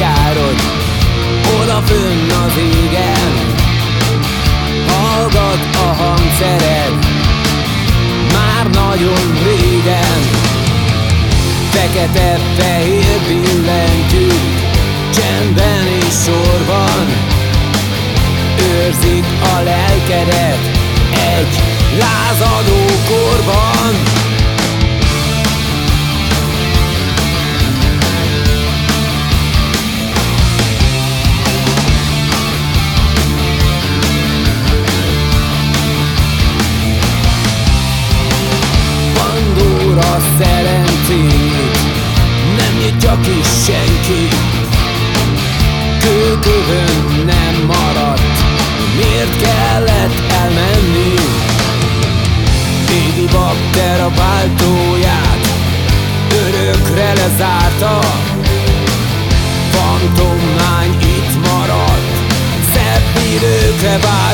járod. Oda fönn az égen. Hallgat a hangszered. Már nagyon régen. Fekete-fehér billentyűk Csendben és sorban. Őrzik a lelkedet Egy lázadó korban. Is senki. Kőkövön nem maradt. Miért kellett elmenni? Égi bakter a váltóját Örökre lezárta. Fantomlány itt maradt. Szebb időkre várva